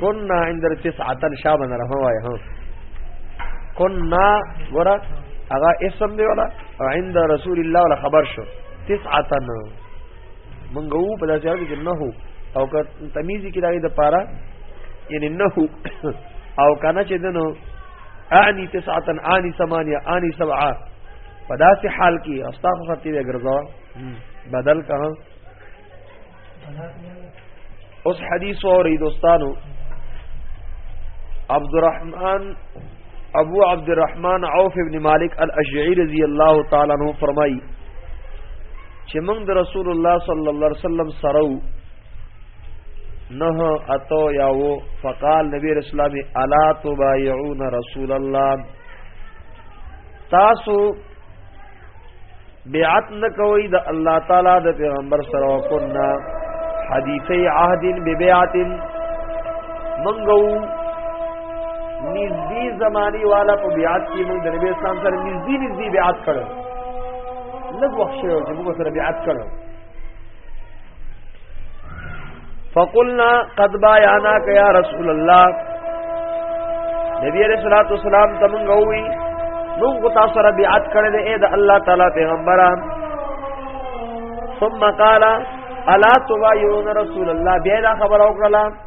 كنا عند تسعه شابه نه راوای هو كنا ورا هغه اسم دی ولا عند رسول الله ولا خبر شو تسعه مونږ وو په داسې حال کې نه هو او که تمیزی کې دای د پاره یعنی نه هو او کنه چې دنو اعنی تسعه اعنی ثمانیه اعنی سبعه په داسې حال کې استغفر ته ګرځاو بدل کړه اوس حدیث اوري دوستانو عبد الرحمن ابو عبد الرحمن عوف ابن مالک الاشعری رضی الله تعالی عنہ فرمایي چې موږ د رسول الله صلی الله علیه وسلم سره نه اتو یاو فقال نبی رسول الله الا تبايعون رسول الله تاسو بیعت نکوي د الله تعالی د پیغمبر سره وکنا حدیثی عهد ببیعت منغو نږدې زمانی والا په بیعت کې موږ د نبی اسلام سره نږدې نږدې بیعت کړو لږ وخت شوی چې موږ سره بیعت کړو فقلنا قد بايعنا يا رسول الله نبی علیہ الصلوۃ والسلام تمن غوي نو کو تاسو سره بیعت کړل اے د الله تعالی پیغمبره ثم قال الا تبايعون رسول الله بیا خبر او کړل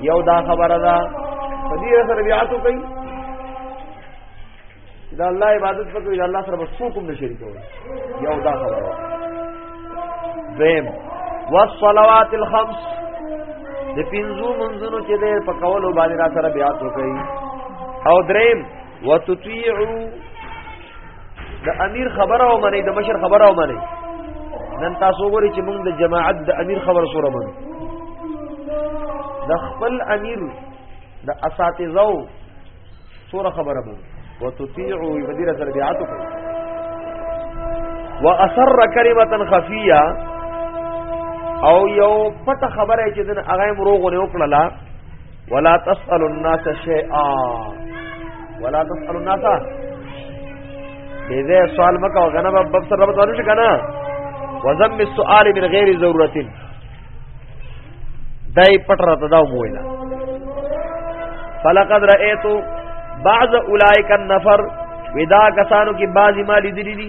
یو دا خبره ده په دې سره بیا تو کوي دا الله عبادت وکړي دا الله سره بس کوم نه شریک وي یو دا خبره زم والصلوات الخمس د پینځو منځونو چې د په کولو باندې را سره بیا تو کوي او دریم وتطيعوا د امیر خبره او منی د مشر خبره او منی نن تاسو وګورئ چې موږ د جماعت د امیر خبره سره منو د خپل امیر د اساتذو سره خبره منو وتطيعوا بدیر سره بیعت کو واسر کلمه خفيه او یو پټه خبره چې دن هغه مروغونه وکړه ولا تسأل الناس شيئا ولا تسأل الناس دې سوال مکه او غنه باب سره رب تعالی شکنه وزم السؤال من غیر ضرورت دای پټ راته دا ویلا فلقد رأيت بعض اولئک النفر ودا کسانو کې بعضی مالی دي دي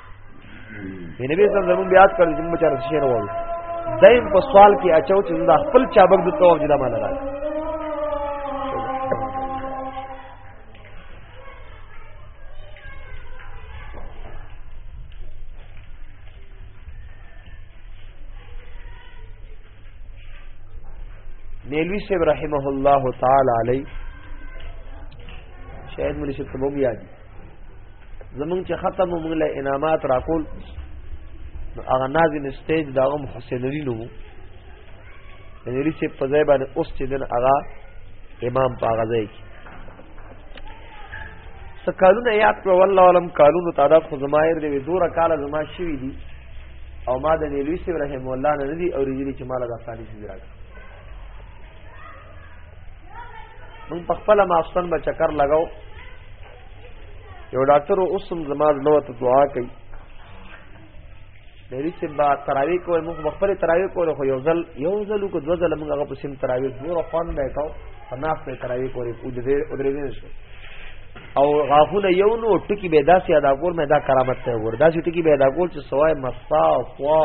دی نبی صلی الله علیه وسلم بیا کړ چې موږ چاره شعر وایو دایم په سوال کې اچو چې دا خپل چابک د توو جدا معنا راځي نیلوی صاحب رحمه الله تعالی علی شاید مولوی صاحب ته وګیا دي زمونږ چې ختم موږ له انعامات راکول هغه ناظم سټیج دا هم حسین علي نو نری چې په ځای باندې اوس چې دن هغه امام په هغه ځای کې سکالونه یاد کړو والله علم کالونو تعداد خو زمایر دی دوره کال زما شوی دي او ما د نیلوی سی رحم الله نه دی او ریلی چې مال د افغانستان دی راکړه من په خپل ماستن به چکر لگاو یو ډاکټر اوسم زماز لو ته دعا کوي دری چې با تراوی کوي موږ خپل تراوی کوو خو یو ځل یو ځل کو دو ځل موږ هغه په سیم تراوی دوه خوان به کاو پناس په تراوی کوي او دې او درې نه شو او غافل یو نو ټکی به داسې ادا کول مې دا کرامت ته ور داسې ټکی به ادا کول چې سوای مسا او قوا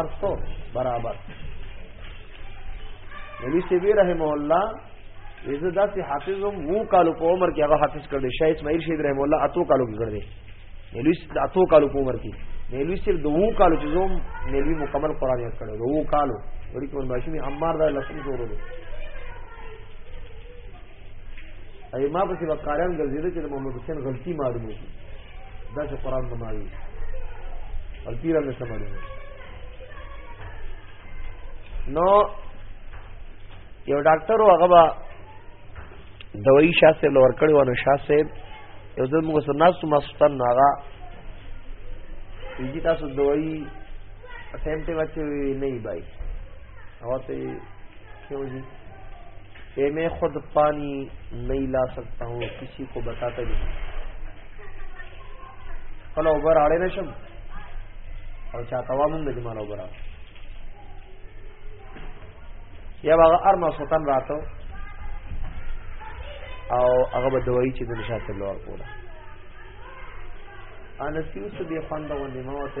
ارسو برابر نبی سیبی رحمه الله زه داسې حافظ هم وو کالو په عمر کې هغه حافظ کړ دی شاه اسماعیل شهید رحم الله اتو کالو کې کړ دی نیلوی د اتو کالو په عمر کې نیلوی صرف د وو کالو چې زوم نیلوی مکمل قران یې کړو د وو کالو وړي کوم ماشومي عمار دا لسم جوړو دی ای ما په سبا قران ګرځیدل چې محمد حسین غلطي معلومه شي دا چې قران نه معلومه غلطي را نه سمونه نو یو ډاکټر او هغه دوی شاسه لور کړی ونه شاسه یو دغه موږ سره ناسو مستن هغه یی تاسو دوی اټمپټ وچوي نه بای او ته کیو جی اے میں خود پانی نہیں لا سکتا ہوں کسی کو بتاتا بھی نہیں خپل اوبر اړې نشم او چا توا مونږ د جمال اوبر اړې یا هغه ارما سلطان راتو او هغه به دوايي چې د نشاط لور کوله انسیو سبې خوند غوندې ما وته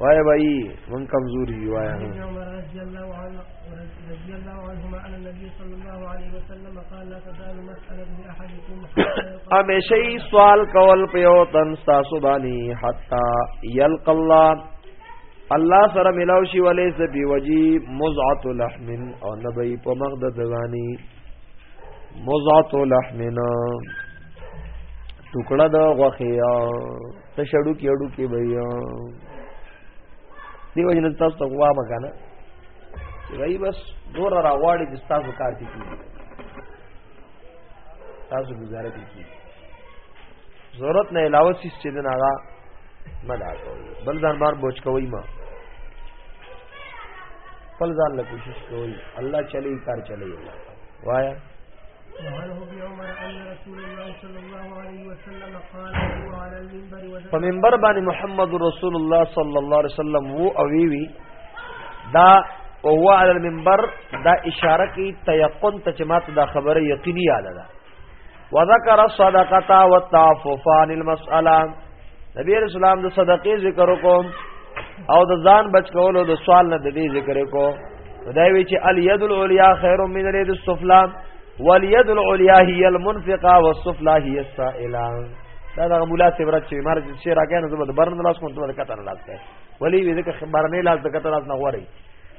وای وای من کمزوري دی وای ابن عمر رضی الله عنه رضی الله عنهما عن النبي صلى الله عليه وسلم قال لا تزال مسألة بأحدكم همیشه سوال کول په یو تن تاسو باندې حتا یلق الله الله سره ملاو شي ولې سبي وجي مزعه لحم او نبي په مغ د دواني مزعه لحمنا ټوکړه د غوخه ته شړو کې اړو کې بیا دیو جن تاسو ته غوا مګانا وای بس دور را غواړي چې تاسو کار کوي تاسو گزاره کوي ضرورت نه علاوه سیس چې دنا را مدا کوي بل ځان بار بوج کوي ما خپل ځان له کوشش کوي الله چلی کار چلی وایا په منبر باندې محمد رسول الله صلی الله علیه وسلم وو او وی وی دا او هو علی المنبر دا اشاره کی تیقن ته چې ماته دا خبره یقیني یاد ده وذکر الصدقه والتعفف عن المساله نبی رسول الله د صدقې ذکر وکم او د ځان بچ کولو د سوال نه د دې ذکر وکم خدای وی چې الید العلیا خیر من الید السفلا والید العلیا هی المنفقه والسفلا هی السائله دا د مولا سیبرت چې مار چې شعر راګنه زبر برن لاس کوم ته کتن لاس کوي ولی وی ځکه برنې لاس د کتن لاس نه غوري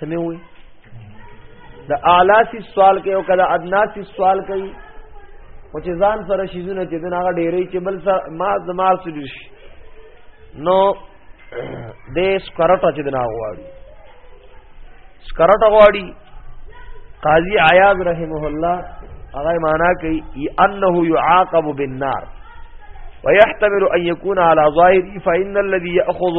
سمې وي د اعلی سی سوال کوي او کله ادنا سی سوال کوي او چې ځان سره شیزونه چې دغه ډېرې چې بل سره ما زمار سړي شي نو د سکرټ چې دنا غواړي سکرټ غواړي قاضي عیاض رحمه الله هغه معنا کوي انه يعاقب بالنار ويحتمل ان يكون على ظاهره فان الذي ياخذ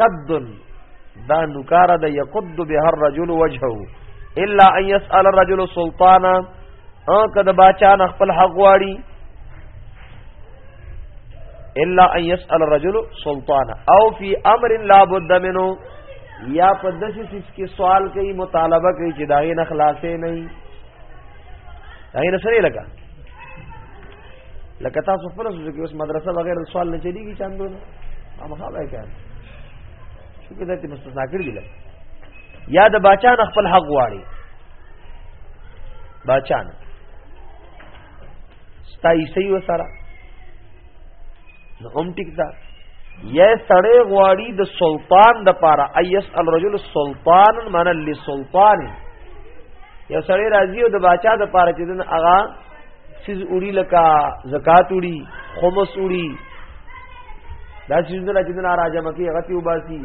قدن دا نکار د یقد به هر رجل وجهه الا ان يسال الرجل سلطانا او کده باچا نه خپل حق واړي الا ان يسال الرجل سلطانا او في امر لا بد منه یا په داسې څه کې سوال کوي مطالبه کوي چې داغه نه خلاصې نه وي داغه نه سره لګا لکه تاسو خپل سوزو کې اوس مدرسه بغیر سوال نه چلیږي چاندو نه هغه به کار شو کې دته مستثنا کړی دی یا د بچان خپل حق واړي بچان ستای سی وسره نو هم ټیک ده یا سړی غواړي د سلطان د پاره ایس الرجل سلطان من لسلطان یا سړی راضی او د بچا د پاره چې دن اغا سیز اوړي لکه زکات اوړي خمس اوړي دا سیزونه چې نه راځه مکی غتی وباسي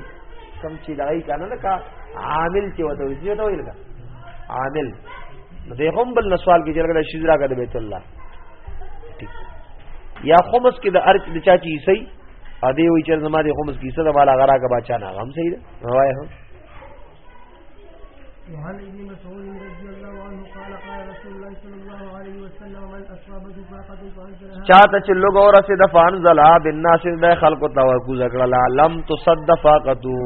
کم چې دای کنه لکه عامل چې وته وځي ته ویل عامل دې هم بل نسوال کې جلګه شیز راګه بیت الله ٹھیک یا خمس کې د ارچ د چا چی صحیح ا دې وی چې زما دې خمس کې څه د مال غرا کا بچا نه غم صحیح ده وای هم وعن ابن مسعود رضي الله عنه قال قال رسول الله صلى الله عليه وسلم من اصاب جفاقه فانزلها چاته چې لوګ اور سه د فانزلا بالناس د خلق توقو ذکر لا لم تصد فاقتو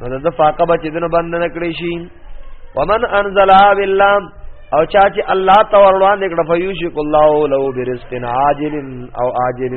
نو د فاقه بچ دنه بند نه کړی شي ومن انزلا بالله او چا چې الله تورلوان دې کړ فیوشک الله لو برزق عاجل او عاجل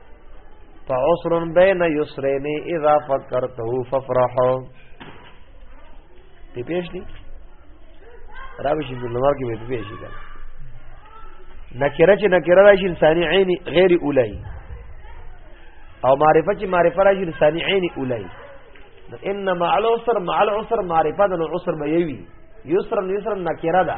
فعسر بین یسرین اذا فکرته ففرح دی پیش دی راوی شي لمر کې به پیش شي نکره چې نکره راشي انساني عین غیر اولای او معرفت چې معرفت راشي انساني عین اولای ان مع العسر مع العسر معرفت العسر به یوي یسرا یسرا نکره ده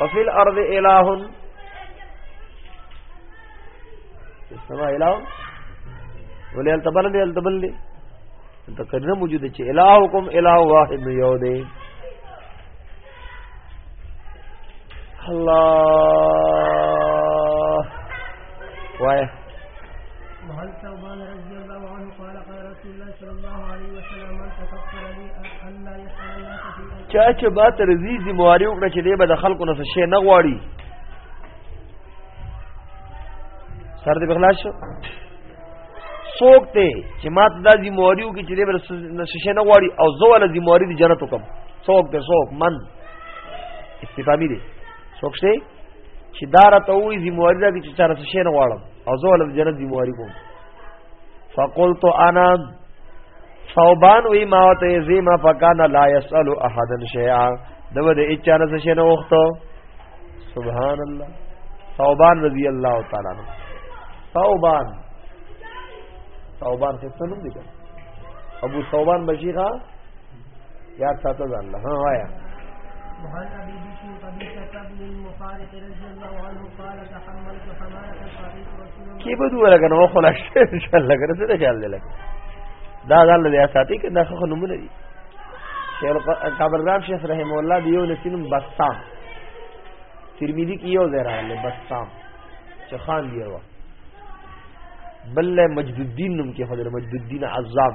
وفي الارض اله سما اله ولې التبل دې التبل دې ته کنه موجود چې الهکم اله واحد یو دی الله وایه وهل ثوبان رضي الله عنه قال قال رسول الله صلى الله عليه وسلم من تكفر لي ان لا يسال الناس في چا چې با تر زی زمواري وکړه چې دې به د خلکو نه څه شي نه غواړي سر دې بخلاص شو څوک ته چې ما ته د زمواري وکړي چې دې به نه څه شي نه غواړي او زه ول زمواري د جنت وکم څوک ته څوک من استفامی دي څوک شي چې دار ته وې ذمہواری ده چې چاره څه نه غواړم او زه ولر جنت ذمہواری کوم فقلت انا ثوبان وی ما ته زیما فکان لا يسأل احد شيئا دغه د اچانه څه نه وختو سبحان الله ثوبان رضی الله تعالی عنہ ثوبان ثوبان څه نوم دی ابو ثوبان بشیغه یاد ساته ځان له ها وایا وعن ابي بشر قبيصه بن المخارق رضي الله عنه قال تحملت حماله الطريق رسول الله كي بدو ولا كان هو خلاص ان شاء الله كده سره خیال لك دا دا له اساتی کې دا خو نمونه دي شیخ قبرزاب شیخ رحم الله دی یو نسینم بسام ترمذی کې یو ځای راغلی بسام چې خان دی وا بل مجد الدین نوم کې حضرت مجد الدین عذاب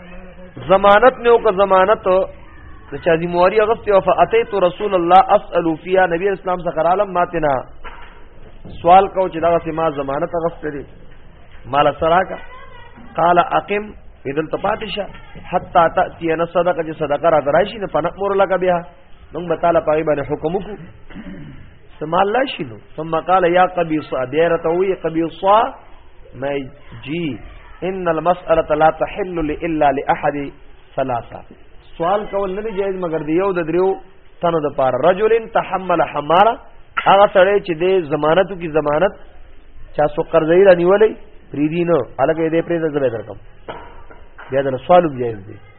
ضمانت مې وکړه ضمانت د چا دي مواري غفت او فاتیت رسول الله اسال فيها نبی اسلام څخه عالم ماتنا سوال کو چې دا سه ما ضمانت غفت دي مال سرا کا قال اقم اذن تپاتشا حتا تاتي انا صدقه صدقه را درایشي نه پنه مور لگا بیا موږ به تعالی پای باندې حکم وکړو سمال لا شنو ثم قال يا قبيصه ديرته وي قبيصه ما جي ان المساله لا تحل الا لاحد ثلاثه سوال کول نه جایز مگر دی یو د دریو تنو د پار رجل تحمل حماره هغه سره چې د ضمانتو کی ضمانت چا سو قرضې را نیولې پریدینو الګې دې پرې ځبې درکم بیا د سوالو جایز دی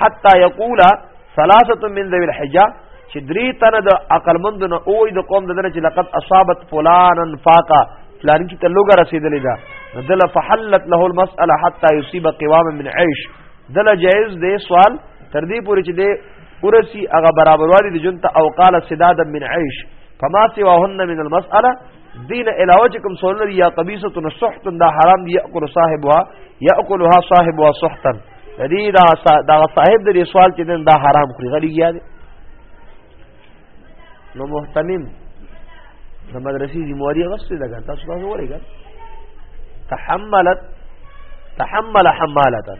حتا یقول ثلاثه من ذوی الحجه چې درې تنه د عقل مند نه او د قوم دنه چې لقد اصابت فلانا فاقا فلان کی ته لوګه رسیدلې ده دل فحلت له المساله حتا یصيب قوام من عيش دل جائز دی سوال تر دې پورې چې دی ورسی هغه برابروالی د جنت او قال سداد من عيش فما سواهن من المساله دین علاوه چې کوم سولر یا قبیصه نصحت دا حرام دی یاکل صاحبها یاکلها صاحبها صحتا د دې دا دا صاحب د دې سوال چې دین دا حرام خوري غلی یا دی نو محتمم د مدرسې ذمہواری غوښته ده تاسو تاسو ورګه تحملت تحمل حماله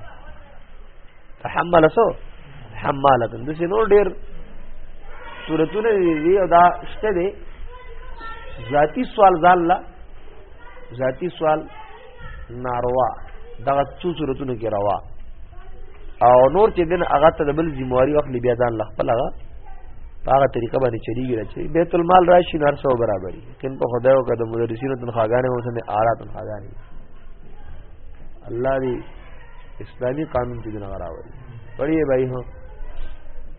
تحمل سو حماله د څه نور ډیر صورتونه دي او دا شته دي ذاتی سوال ځاله ذاتی سوال ناروا دغه څو صورتونو کې روا او نور چې دین هغه ته د بل ذمہواری واخلي بیا ځان لخپل هغه هغه طریقه باندې چلیږي راځي بیت المال راشي نار سو برابرۍ کین په خدای او کده مدرسینو تنخواګانې مو سمې اعلی تنخواګانې الله دې اسلامي قانون دې نه راوړي پڑھیے بھائی ہو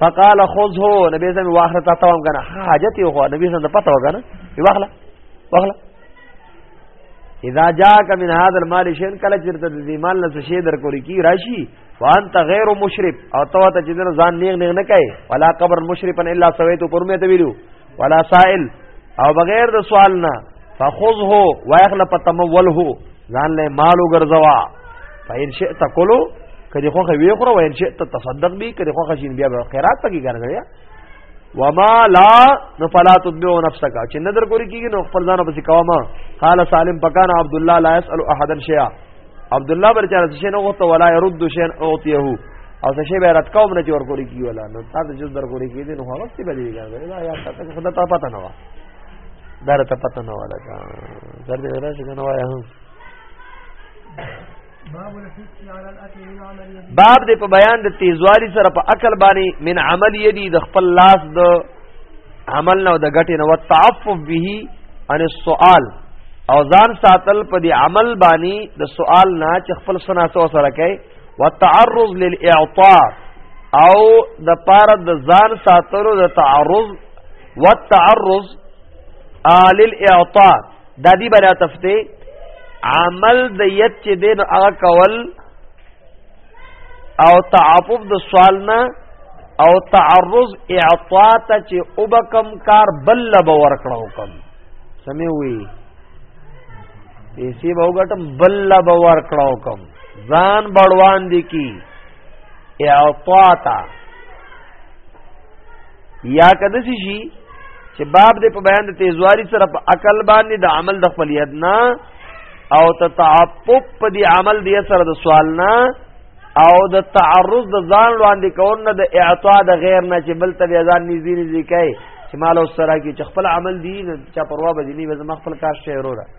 فقال خذه نبی زمي واخره تا توام کنه حاجت یو خو نبی زمي ته پته وکنه وی واخله واخله اذا جاءك من هذا المال شيء کله چې ته دې مال نه شي در کولی کی راشي وانت غیر مشرف او تو ته چې ځان نیغ نیغ نه کوي ولا قبر مشرفا الا سويت پر مې ته ویلو ولا سائل او بغیر د سوال نه فخذه واخل پتموله ځان له مالو ګرځوا فإن شئت کلو کدی خو وی خو وین چې ته تصدق به کدی خو خشین بیا به خیرات پکې ګرځیا وما لا نفلا تدبو نفسك چې نظر کوي کیږي نو خپل ځان په کوما قال سالم پکان عبد الله لا يسال احد شيئا عبد الله بر چا څه نه غوته ولا يرد شيء اوتيه او څه شی به رات کوم نه جوړ کوي کی ولا نو تاسو جز در کوي کی دي نو هغه څه بدلی ګرځي دا یا تاسو خدای ته پته نه و دار ته پته نه ولا کا زر دې راځي کنه وای هم باب دې په بیان د تیزوالي سره په عقل باندې من عمل یدی د خپل لاس د عمل نو د غټي نو تعفف به ان السؤال او ځان ساتل په دې عمل باندې د سوال نه چې خپل سنا سو سره کوي وتعرض للاعطاء او د پار د ځان ساتلو د تعرض وتعرض آل الاعطاء د دې بیا تفته عمل د یت چې دین هغه کول او تعاطف د سوال نه او تعرض اعطاء ته چې وبکم کار بل لب ورکړه حکم سمې وي پیسې به وګټم بل لب ورکړه حکم ځان بړوان دي کی اعطاء ته یا کده شي چې باب دې په بیان د تیزواری سره په عقل باندې د عمل د خپل ید نه او تتعطف په دې عمل دې سره د سوال نه او د تعرض د ځان وړاندې کول نه د اعطاء د غیر نه چې بل ته ځان نږدې نږدې کوي چې مال او سره کې چې خپل عمل دی نه چا پروا به دي نه زما خپل کار شعر وره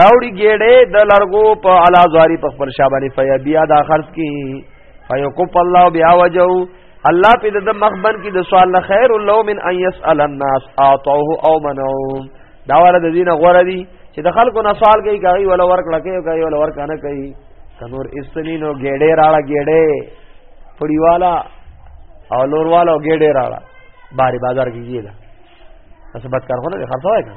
راوړي ګېړې د لرګو په علا زواری په خپل شابانې فیبیا دا خرج کی فیقف الله بیا وجو الله په د مخبن کې د سوال خیر الله من ان يسال الناس اعطوه او منعو دا ور د دین غوړه دي چې د خلکو نه سوال کوي کوي ولا ورک لکه کوي ولا ورک نه کوي کنور استنینو ګېډې راړه ګېډې پړیوالا او لوروالا ګېډې راړه باری بازار کې کیږي دا څه بد کار خو نه خرڅوي کنه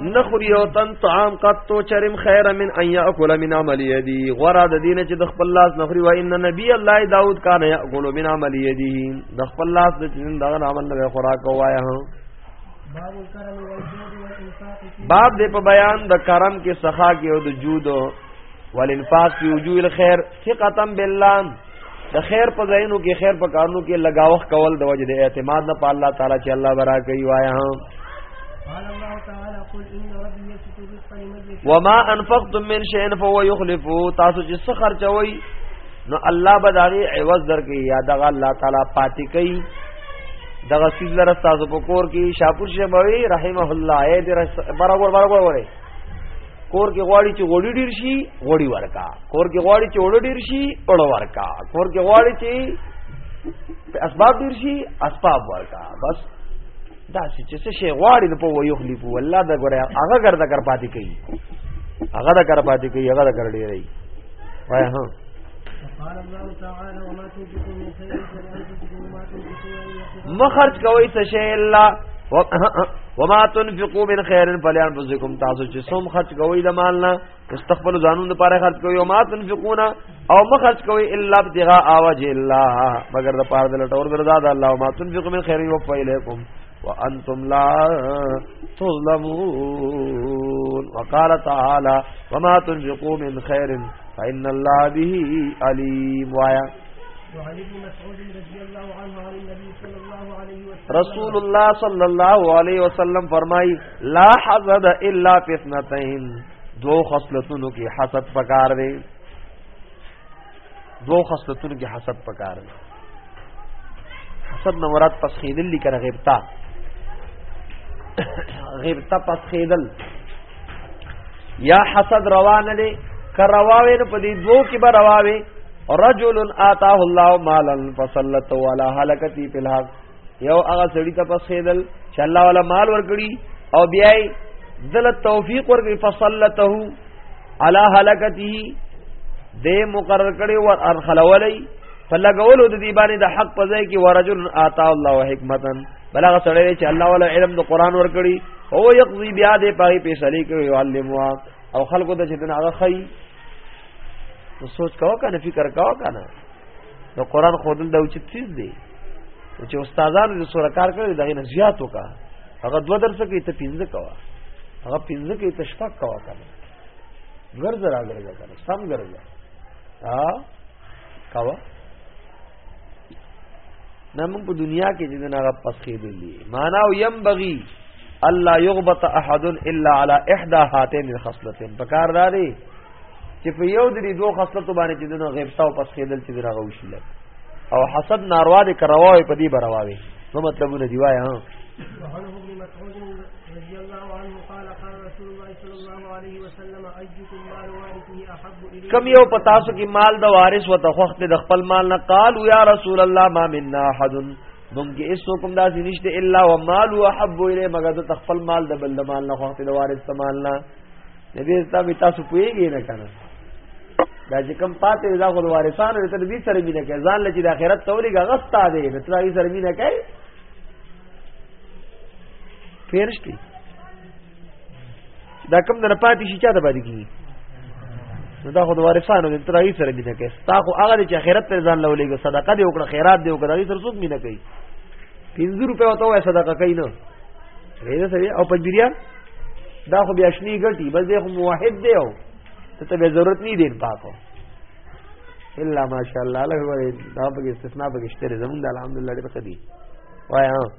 نخور یو تن طعام قطو چرم خیر من ان یاکل من عمل یدی غرا د دینه چې د خپل لاس نخری و ان نبی الله داوود کان یاکل من عمل یدی د خپل لاس د چین دغه عمل نه خوراک وایا هو باب دې په بیان د کرم کې سخا کې او د جود او والانفاق فی وجوه الخير ثقه بالله د خیر په ځایونو کې خیر په کارونو کې لگاوخ کول د وجه د اعتماد نه په الله تعالی چې الله برا کوي وایا وما انفقتم من شيء فهو يخلف تاسو چې څه خرچوي نو الله به داغي عوض درکې یا دغه الله تعالی پاتې کوي دغه سیز لره تاسو په کور کې شاپور شموي رحمه الله اے دې برابر برابر وره کور کې غواړي چې غوړي ډیر شي غوړي ورکا کور کې غواړي چې وړو ډیر شي وړو ورکا کور کې غواړي چې اسباب ډیر شي اسباب ورکا بس دا چې څه شي غواړي په ویو خلی په الله دا ګره هغه ګرځ کر پاتې کوي هغه دا کر پاتې کوي هغه دا کر ډیري وای ها مخرج کوي څه شي الا وما تنفقوا من خير فلانفسكم تاسو چې څوم خرج کوي د مال نه استقبال ځانون لپاره خرج کوي او ما تنفقون او مخرج کوي الا ابتغاء وجه الله مگر د پاره د لټور درځه د الله ما تنفقوا من خير يوفى اليكم وانتم لا تظلمون وقال تعالى وما تنفقوا من خير فإن الله به عليم وایا رسول الله صلی الله علیه وسلم فرمای لا حسد الا فی اثنتین دو خصلتونو کې حسد پکار دی دو خصلتونو کې حسد پکار دی حسد نو مراد پس خیدل لیکره غیبتا غیبتا پس خیدل یا حسد روان دی کرواوی نو په دې دوو کې به رواوی رجل آتاه الله مالا فصلت ولا هلكتي في الحق یو هغه سړی ته پس خېدل چې الله ولا مال ورکړي او بیا دل توفیق ورکړي فصلته على هلكته دې مقرر کړي ور ارخلولې په لګولو د دې باندې د حق په ځای کې ورجل آتا الله حکمتن بلغه سره چې الله ولا علم د قران ور کړی او یقضي بیا دې پای په سلی کوي علموا او خلکو ته چې دنا هغه خي نو سوچ کاوه کنه فکر کاوه کنه نو قران خودل د اوچت چیز دی او چې استادانو د سره کار کړی دغه نه زیات وکا هغه دو درس کې ته پینځه کوا هغه پینځه کې ته شپږ کوا کنه ګرځ راغلی کنه سم ګرځ ها کاوه نه موږ په دنیا کې چې دغه پسخېدلې معنا او يم بغي الله يغبط احد الا على احدى هاتين الخصلتين پکار داري چې په یو درې دوه خصلتو باندې چې دغه غیبت او پسخېدل چې دغه وشي لګ او حسد ناروا دي کرواوي په دې برواوي نو مطلب نه دی وای ها کم یو په تاسو کې مال د وارث وته خوخت د خپل مال نه قال یا رسول الله ما منا احد مونږه اس حکم داسې نشته الا ومال وحب الیه مگر د خپل مال د بل مال نه خوخت د وارث مال نه نبی تاسو تاسو پوېږئ نه کنه دا چې کم پاتې دا خو وارثانو ته دې سره مینه کوي ځان لچې د آخرت توري غغستا دی نو تاسو سره مینه کوي پیر شي دا کم نه پاتې شي چا ته باندې کیږي نو دا خو د وارثانو د ترای سره مینه کوي تا خو هغه چې خیرت ته ځان لولېږي صدقه دی وکړه خیرات دی وکړه دې سره څوک مینه کوي 50 روپے وته وای صدقه کوي نو ریده سره او پنځبریا دا خو بیا شنی ګټي بس دې خو موحد دی او ته به ضرورت نه دی پاکو الا ماشاء الله له دا په استثناء په کې شته زمونږ الحمدلله ډېر خدي وایا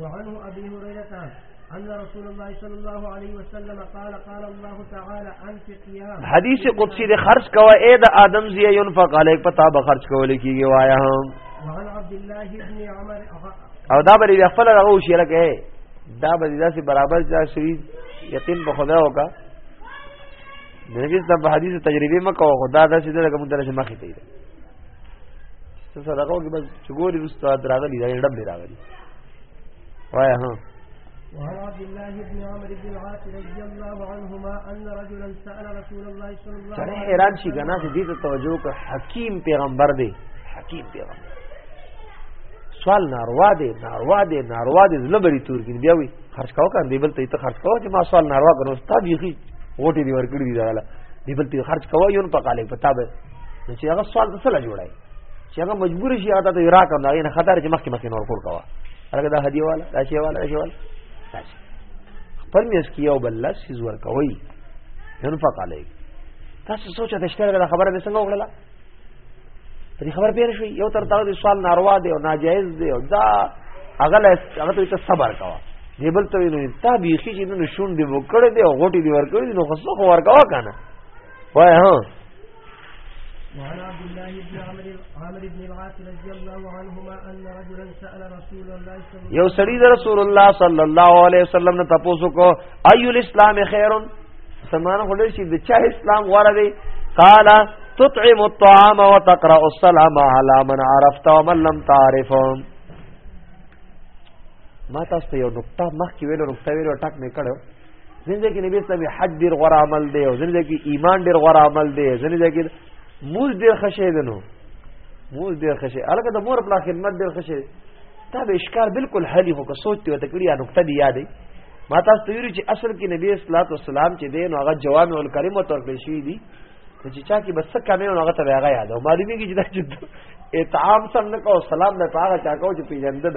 وعنه ابي هريره ان رسول الله صلى الله عليه وسلم قال قال الله تعالى انفق يا حدیث قدسی دے خرج کوا اے دا آدم زی ينفق علیک پتا به خرج کولې کیږي وایا هم وعن عبد الله ابن عمر او دا بری خپل راو شي لکه دا بری داسې برابر ځا شری یقین په خدا وکا نبی صاحب حدیث تجربه مکو خدا داسې دغه مونږ درشه مخې ته څه صدقه وکړي بس چې ګوري رسته راغلي دا ډب دی راغلي وایا ها وعن عبد الله بن عمرو بن العاص رضي الله عنهما ان رجلا سال رسول الله صلى الله عليه وسلم حیران شي کنه چې دې ته توجه کړ حکیم پیغمبر دی حکیم پیغمبر سوال ناروا دی ناروا دی ناروا دی زله بری تور کې بیا وی خرج کاو کان دی بل ته ته خرج کاو چې ما سوال ناروا کړو ستا بیخي وټي دی ورکړي دی دا دی بل ته خرج کاو یون په قالې پتا به نو چې هغه سوال څه لا جوړای چې هغه مجبور شي هغه ته عراق نه نه خطر چې مخکې مخکې نور کول کوا هغه دا هدیه والا دا شی والا دا شی والا خپل میس کې یو بل لاس سیز ور کوي ينفق عليك تاسو سوچا د شکر غره خبره به څنګه وکړه دې خبر پیر شوی یو تر تر دې سوال ناروا دی او ناجایز دی او دا هغه هغه ته صبر کوا دی بل ته نو تا بیخي چې نو شون دی وکړ دی او غوټي دی ور کړی نو خصو خو ور کوا کنه وای ها وعن عبد الله بن عمرو عمرو بن العاص رضي الله عنهما ان رجلا سال رسول الله صلى الله عليه وسلم یو سړي د رسول الله صلى الله عليه وسلم نه تاسو کو اي الاسلام خير سمان هله شي د چا اسلام غوړه دی قال تطعم الطعام وتقرا السلام على من عرفت ومن لم تعرف ما تاسو یو نقطه مخکې ویلو نقطه ویلو ټاک نه کړو زنده کې نبی اسلامي حج ډیر غوړه عمل دی او زنده کې ایمان ډیر غوړه عمل دی زنده کې موز ډیر خشه دی نو موز ډیر خشه الګ د مور خپل خدمت ډیر خشه دا به اشکار بالکل حلی هو که سوچ ته تکړی یا نقطه دی یادې ما تاسو ته ویل چې اصل کې نبی اسلام والسلام چې دی نو هغه جوامع الکلمه تور کړی شوی دی چې چا کې بس کمه نو هغه ته هغه یاد او معلومیږي چې دا چې اطعام سم نه کو سلام نه پاغه چا کو چې پیژندل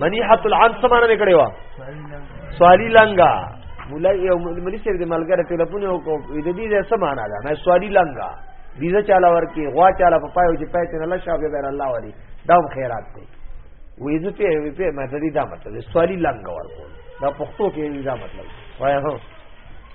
منیحت العام سمانه نکړې وا سوالی لنګا مولا یو ملي سره د ملګری ټلیفون یو کو د دې ځه سمانه ده مې سوالی لنګا دیزه چاله ورکی غوا چاله په پایو چې پاتې نه لشه به بیر الله ولی دا خیرات دی وې زه په وې په مې دا مطلب سوالی لنګا ورکو دا پښتو کې دا مطلب وای هو